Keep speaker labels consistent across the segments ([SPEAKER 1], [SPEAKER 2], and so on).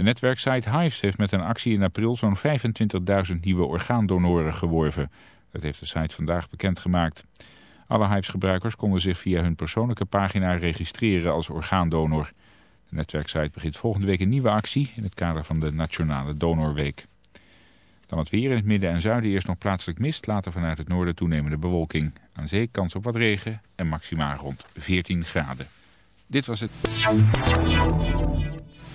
[SPEAKER 1] De netwerksite Hives heeft met een actie in april zo'n 25.000 nieuwe orgaandonoren geworven. Dat heeft de site vandaag bekendgemaakt. Alle Hives-gebruikers konden zich via hun persoonlijke pagina registreren als orgaandonor. De netwerksite begint volgende week een nieuwe actie in het kader van de Nationale Donorweek. Dan het weer in het midden en zuiden eerst nog plaatselijk mist, later vanuit het noorden toenemende bewolking. Aan zee kans op wat regen en maximaal rond 14 graden. Dit was het.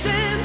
[SPEAKER 2] Send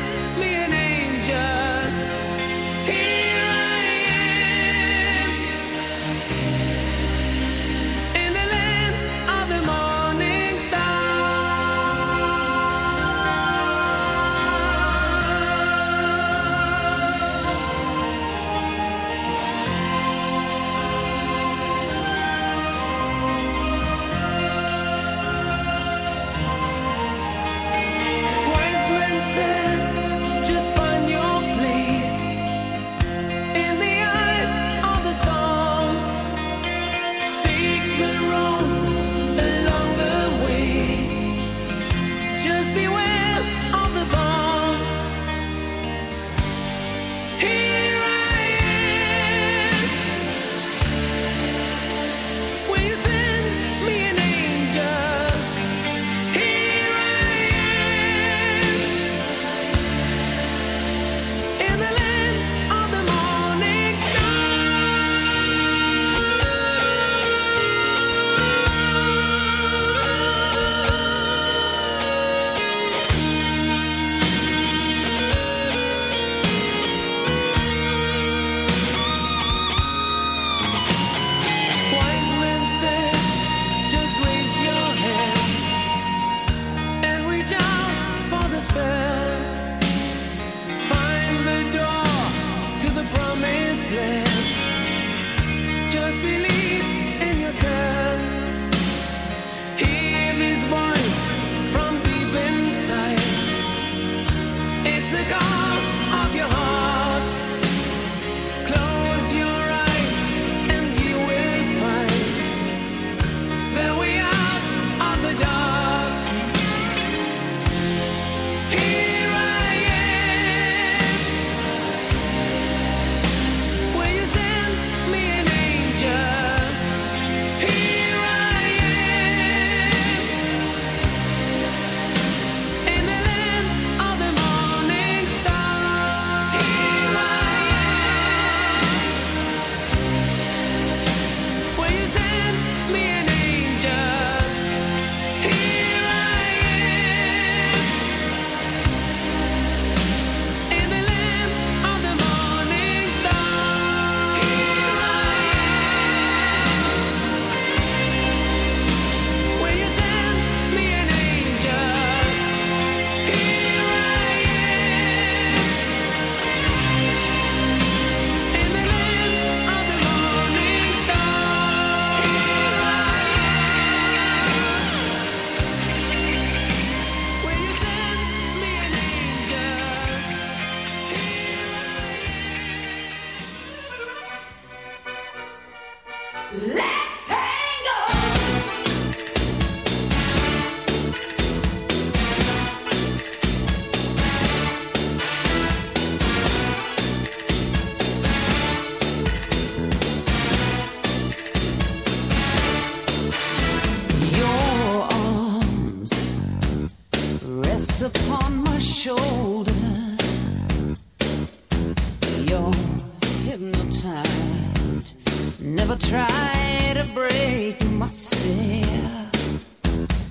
[SPEAKER 3] never try to break my myself.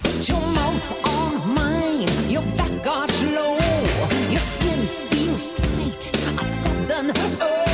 [SPEAKER 3] Put your mouth on mine, your back arch low, your skin feels tight. A sudden. Oh.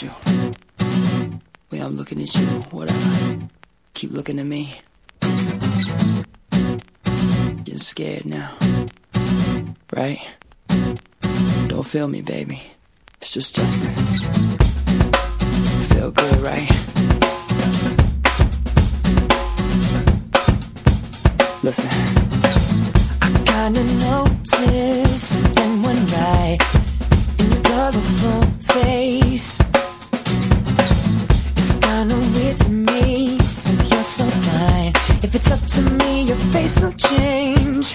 [SPEAKER 4] You.
[SPEAKER 5] Way I'm looking at you, whatever. Keep looking at me. Getting scared now. Right? Don't feel me, baby. It's just Justin. Feel good, right? Listen. I kinda noticed something went right in your colorful face. It's kinda weird to me since you're so fine. If it's up to me, your face will change.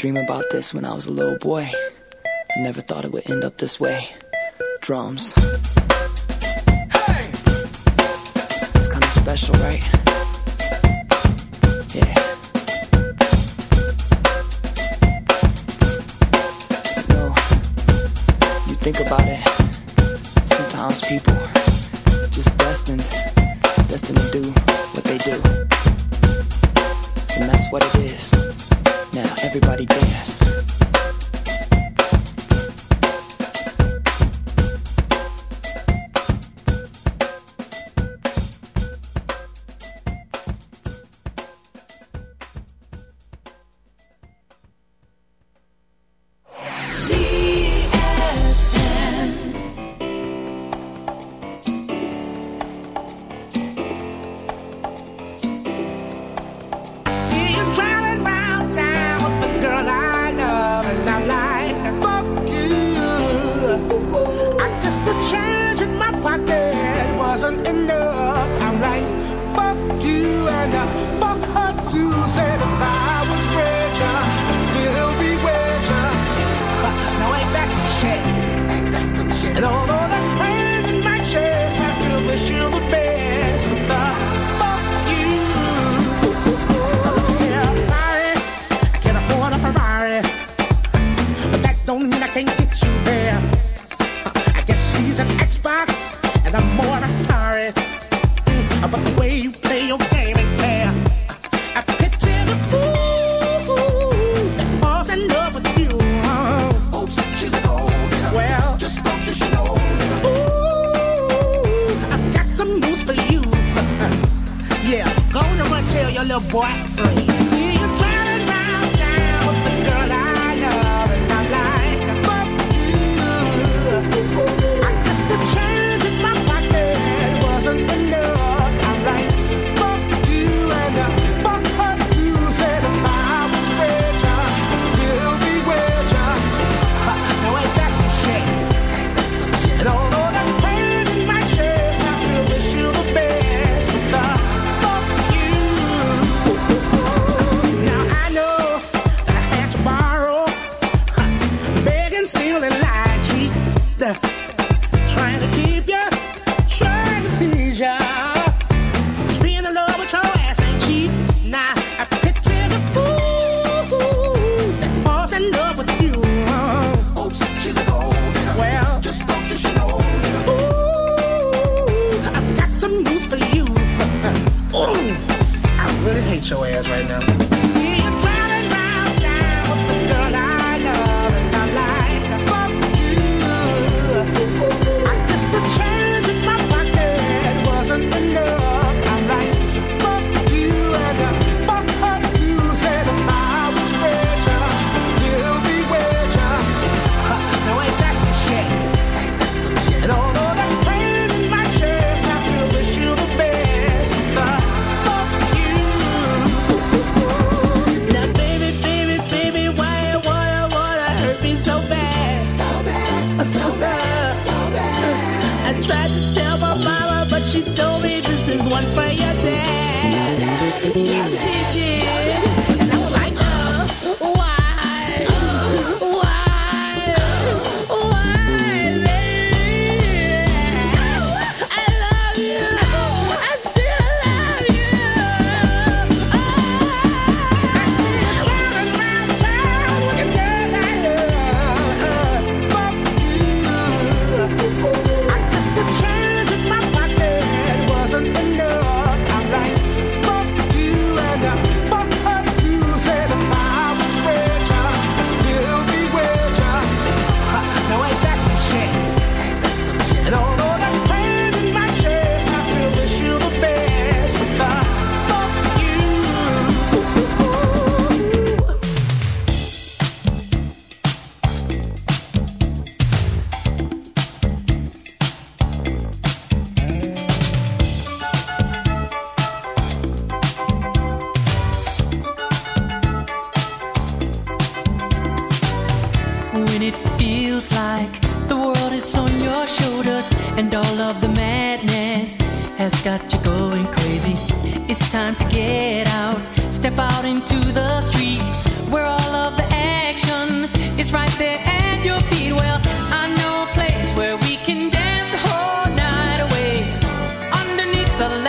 [SPEAKER 6] dream about this when I was a little boy. I never thought it would end up this way. Drums. Hey! It's kinda special, right?
[SPEAKER 3] goodbye.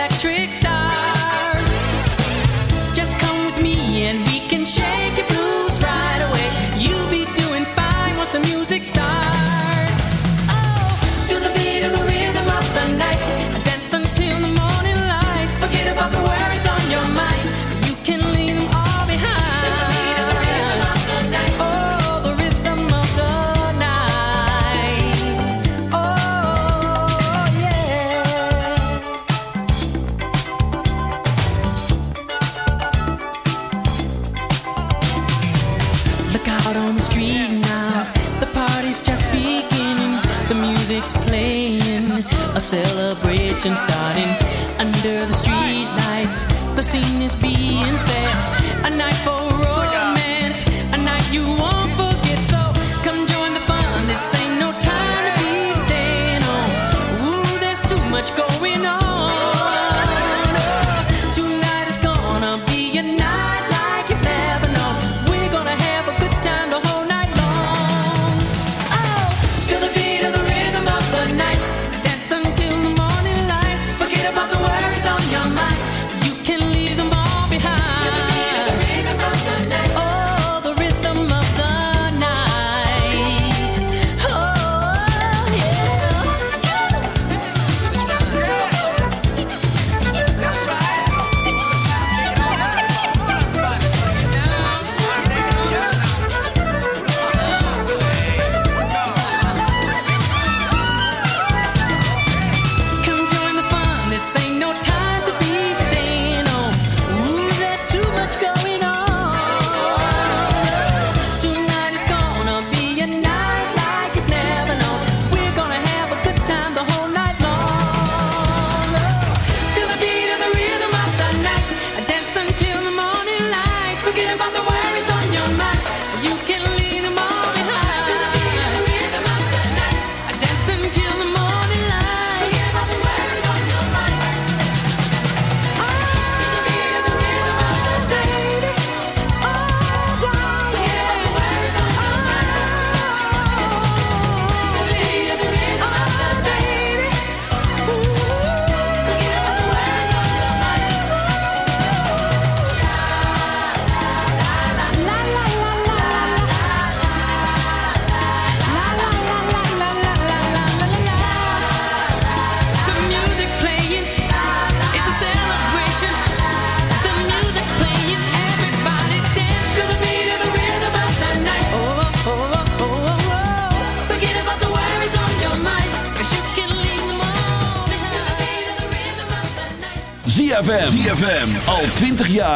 [SPEAKER 3] electric star. starting under the streetlights. The scene is
[SPEAKER 7] beating.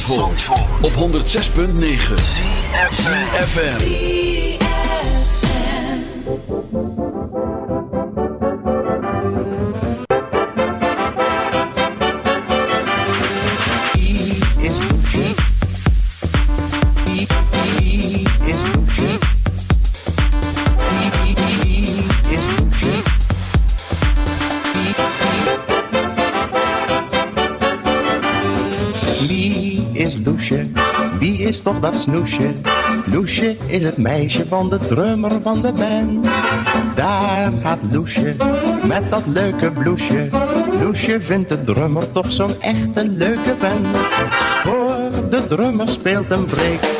[SPEAKER 8] Van op 106.9 FM.
[SPEAKER 9] Dat snoesje? Loesje is het meisje van de drummer van de band. Daar gaat Loesje met dat leuke bloesje. Loesje vindt de drummer toch zo'n echte leuke vent. Hoor, de drummer speelt een break.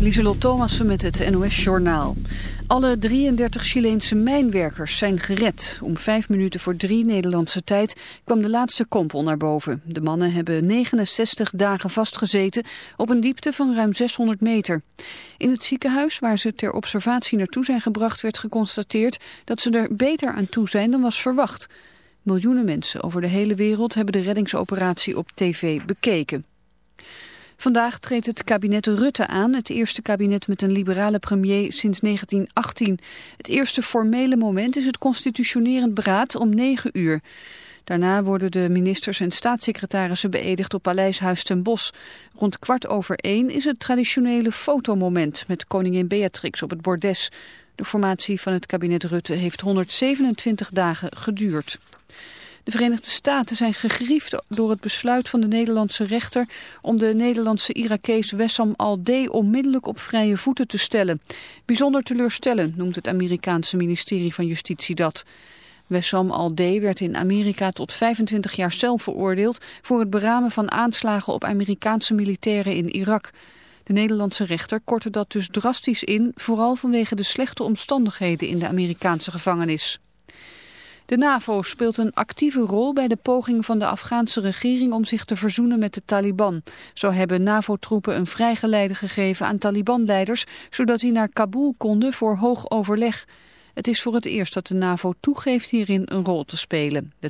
[SPEAKER 10] Lieselot Thomassen met het NOS-journaal. Alle 33 Chileense mijnwerkers zijn gered. Om vijf minuten voor drie Nederlandse tijd kwam de laatste kompel naar boven. De mannen hebben 69 dagen vastgezeten op een diepte van ruim 600 meter. In het ziekenhuis waar ze ter observatie naartoe zijn gebracht werd geconstateerd dat ze er beter aan toe zijn dan was verwacht. Miljoenen mensen over de hele wereld hebben de reddingsoperatie op tv bekeken. Vandaag treedt het kabinet Rutte aan, het eerste kabinet met een liberale premier sinds 1918. Het eerste formele moment is het constitutionerend beraad om 9 uur. Daarna worden de ministers en staatssecretarissen beëdigd op Paleishuis ten Bosch. Rond kwart over één is het traditionele fotomoment met koningin Beatrix op het bordes. De formatie van het kabinet Rutte heeft 127 dagen geduurd. De Verenigde Staten zijn gegriefd door het besluit van de Nederlandse rechter om de Nederlandse Irakees Wessam al-D onmiddellijk op vrije voeten te stellen. Bijzonder teleurstellend noemt het Amerikaanse ministerie van Justitie dat. Wessam al-D werd in Amerika tot 25 jaar cel veroordeeld voor het beramen van aanslagen op Amerikaanse militairen in Irak. De Nederlandse rechter kortte dat dus drastisch in, vooral vanwege de slechte omstandigheden in de Amerikaanse gevangenis. De NAVO speelt een actieve rol bij de poging van de Afghaanse regering om zich te verzoenen met de Taliban. Zo hebben NAVO-troepen een vrijgeleide gegeven aan Taliban-leiders, zodat die naar Kabul konden voor hoog overleg. Het is voor het eerst dat de NAVO toegeeft hierin een rol te spelen. De